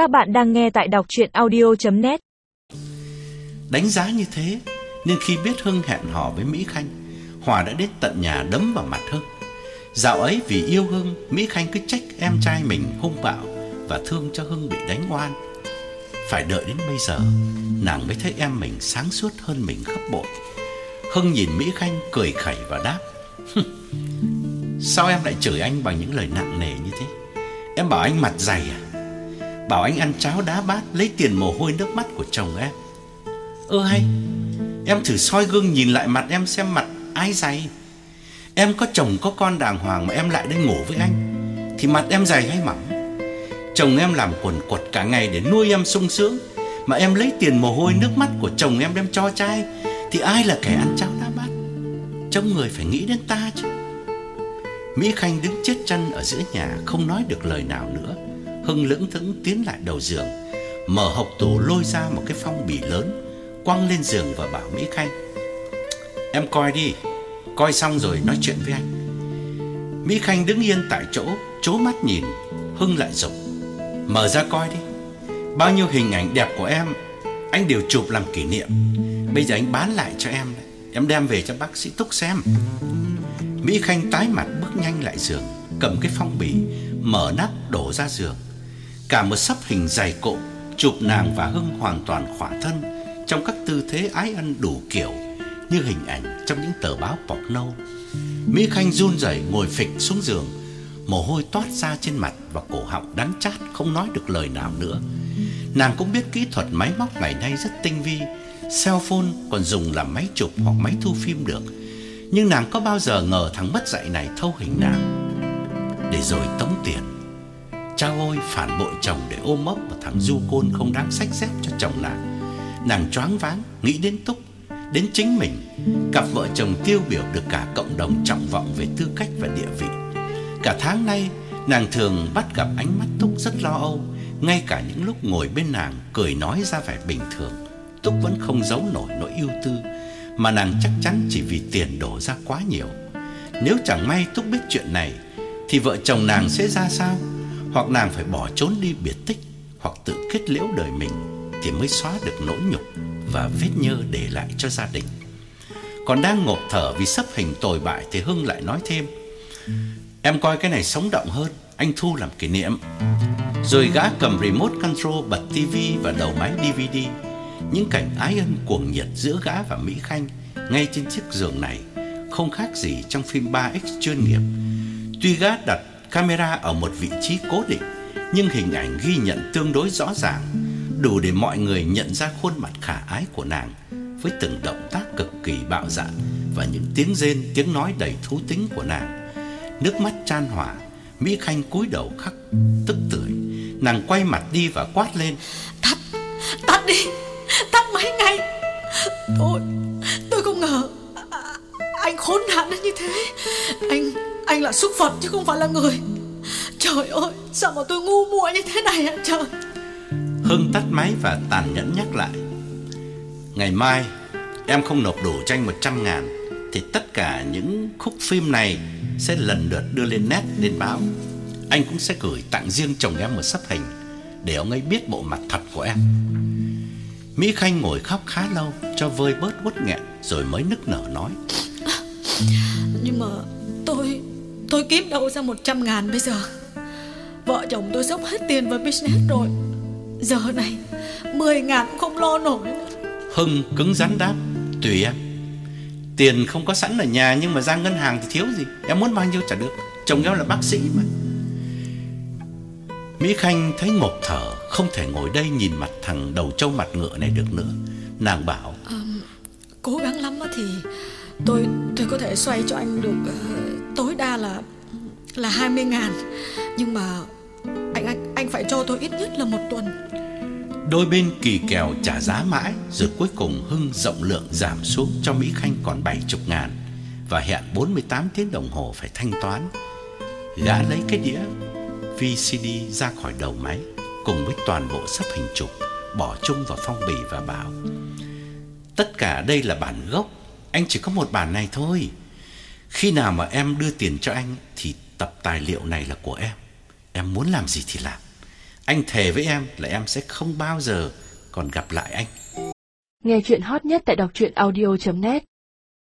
Các bạn đang nghe tại đọc chuyện audio.net Đánh giá như thế Nên khi biết Hưng hẹn hò với Mỹ Khanh, Hòa đã đến tận nhà đấm vào mặt Hưng. Dạo ấy vì yêu Hưng, Mỹ Khanh cứ trách em trai mình hung bạo Và thương cho Hưng bị đánh oan. Phải đợi đến bây giờ, Nàng mới thấy em mình sáng suốt hơn mình gấp bội. Hưng nhìn Mỹ Khanh cười khẩy và đáp Sao em lại chửi anh bằng những lời nặng nề như thế? Em bảo anh mặt dày à? Bảo anh ăn cháo đá bát, Lấy tiền mồ hôi nước mắt của chồng em. Ơ hay, Em thử soi gương nhìn lại mặt em xem mặt ai dày. Em có chồng có con đàng hoàng Mà em lại đây ngủ với anh, Thì mặt em dày hay mỏng? Chồng em làm quần quật cả ngày để nuôi em sung sướng, Mà em lấy tiền mồ hôi nước mắt của chồng em đem cho trai, Thì ai là kẻ ăn cháo đá bát? Trong người phải nghĩ đến ta chứ. Mỹ Khanh đứng chết chân ở giữa nhà, Không nói được lời nào nữa. Hưng lững thững tiến lại đầu giường, Mở hộc tủ lôi ra một cái phong bì lớn, Quăng lên giường và bảo Mỹ Khanh, Em coi đi, Coi xong rồi nói chuyện với anh. Mỹ Khanh đứng yên tại chỗ Chố mắt nhìn, Hưng lại dục Mở ra coi đi, Bao nhiêu hình ảnh đẹp của em, Anh đều chụp làm kỷ niệm. Bây giờ anh bán lại cho em. Em đem về cho bác sĩ Túc xem. Mỹ Khanh tái mặt bước nhanh lại giường, Cầm cái phong bì, Mở nắp đổ ra giường. Cả một sắp hình dày cộm Chụp nàng và Hưng hoàn toàn khỏa thân Trong các tư thế ái ân đủ kiểu Như hình ảnh trong những tờ báo bọc nâu. Mỹ Khanh run rẩy ngồi phịch xuống giường, Mồ hôi toát ra trên mặt và cổ họng đắng chát, Không nói được lời nào nữa. Nàng cũng biết kỹ thuật máy móc ngày nay rất tinh vi, Cell phone còn dùng làm máy chụp hoặc máy thu phim được. Nhưng nàng có bao giờ ngờ thằng mất dạy này thâu hình nàng? Để rồi tống tiền. Cha ôi, phản bội chồng để ôm ấp một thằng du côn không đáng sách xếp cho chồng nàng Nàng choáng váng, nghĩ đến Túc, Đến chính mình, Cặp vợ chồng tiêu biểu được cả cộng đồng trọng vọng về tư cách và địa vị. Cả tháng nay, nàng thường bắt gặp ánh mắt Túc rất lo âu, Ngay cả những lúc ngồi bên nàng cười nói ra vẻ bình thường. Túc vẫn không giấu nổi nỗi ưu tư, Mà nàng chắc chắn chỉ vì tiền đổ ra quá nhiều. Nếu chẳng may Túc biết chuyện này, Thì vợ chồng nàng sẽ ra sao? Hoặc nàng phải bỏ trốn đi biệt tích, Hoặc tự kết liễu đời mình Thì mới xóa được nỗi nhục Và vết nhơ để lại cho gia đình. Còn đang ngộp thở vì sắp hình tồi bại Thì Hưng lại nói thêm, Em coi cái này sống động hơn, Anh thu làm kỷ niệm. Rồi gã cầm remote control, bật tivi và đầu máy DVD những cảnh ái ân cuồng nhiệt giữa gã và Mỹ Khanh ngay trên chiếc giường này không khác gì trong phim 3X chuyên nghiệp. Tuy gã đặt camera ở một vị trí cố định, nhưng hình ảnh ghi nhận tương đối rõ ràng, đủ để mọi người nhận ra khuôn mặt khả ái của nàng với từng động tác cực kỳ bạo dạn và những tiếng rên, tiếng nói đầy thú tính của nàng. Nước mắt chan hòa, Mỹ Khanh cúi đầu khắc tức tưởi, nàng quay mặt đi và quát lên: "Tắt, tắt đi!" Tắt máy ngay Tôi Tôi không ngờ Anh khốn nạn đến như thế Anh anh là súc vật chứ không phải là người. Trời ơi Sao mà tôi ngu muội như thế này hả trời? Hưng tắt máy và tàn nhẫn nhắc lại. Ngày mai Em không nộp đủ cho anh 100 ngàn Thì tất cả những khúc phim này Sẽ lần lượt đưa lên net lên báo. Anh cũng sẽ gửi tặng riêng chồng em một sắp hình Để ông ấy biết bộ mặt thật của em. Mỹ Khanh ngồi khóc khá lâu cho vơi bớt uất nghẹn rồi mới nức nở nói. Nhưng mà tôi tôi kiếm đâu ra 100 ngàn bây giờ. Vợ chồng tôi dốc hết tiền vào business rồi. Giờ này 10 ngàn cũng không lo nổi. Hưng cứng rắn đáp, tùy em. Tiền không có sẵn ở nhà nhưng mà ra ngân hàng thì thiếu gì. Em muốn bao nhiêu trả được. Chồng em là bác sĩ mà. Mỹ Khanh thấy ngộp thở, không thể ngồi đây nhìn mặt thằng đầu trâu mặt ngựa này được nữa. Nàng bảo: à, "Cố gắng lắm thì tôi tôi có thể xoay cho anh được uh, tối đa là là 20 ngàn. Nhưng mà anh anh anh phải cho tôi ít nhất là một tuần. Đôi bên kỳ kèo trả giá mãi Rồi cuối cùng Hưng rộng lượng giảm xuống cho Mỹ Khanh còn 70 ngàn. Và hẹn 48 tiếng đồng hồ phải thanh toán. Gã lấy cái đĩa VCD ra khỏi đầu máy cùng với toàn bộ sắp hình chụp bỏ chung vào phong bì và bảo: "Tất cả đây là bản gốc, anh chỉ có một bản này thôi. Khi nào mà em đưa tiền cho anh thì tập tài liệu này là của em. Em muốn làm gì thì làm. Anh thề với em là em sẽ không bao giờ còn gặp lại anh. Nghe chuyện hot nhất tại đọc truyện audio net